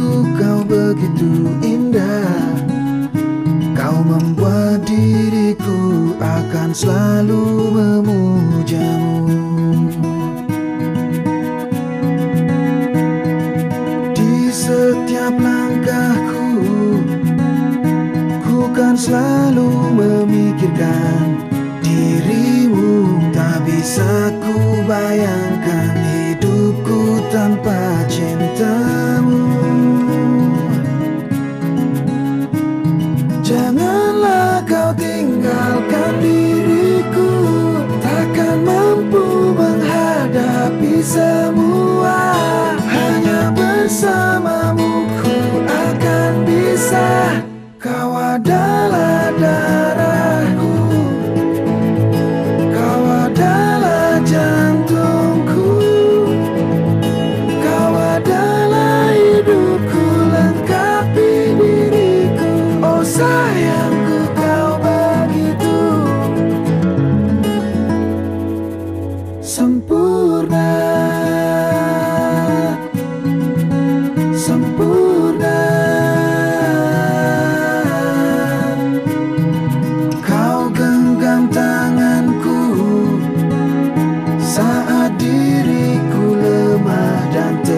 mataku kau begitu indah. Kau membuat diriku akan selalu memujamu. Di setiap langkahku Ku kan selalu memikirkan dirimu Tak bisa ku bayangkan abundante.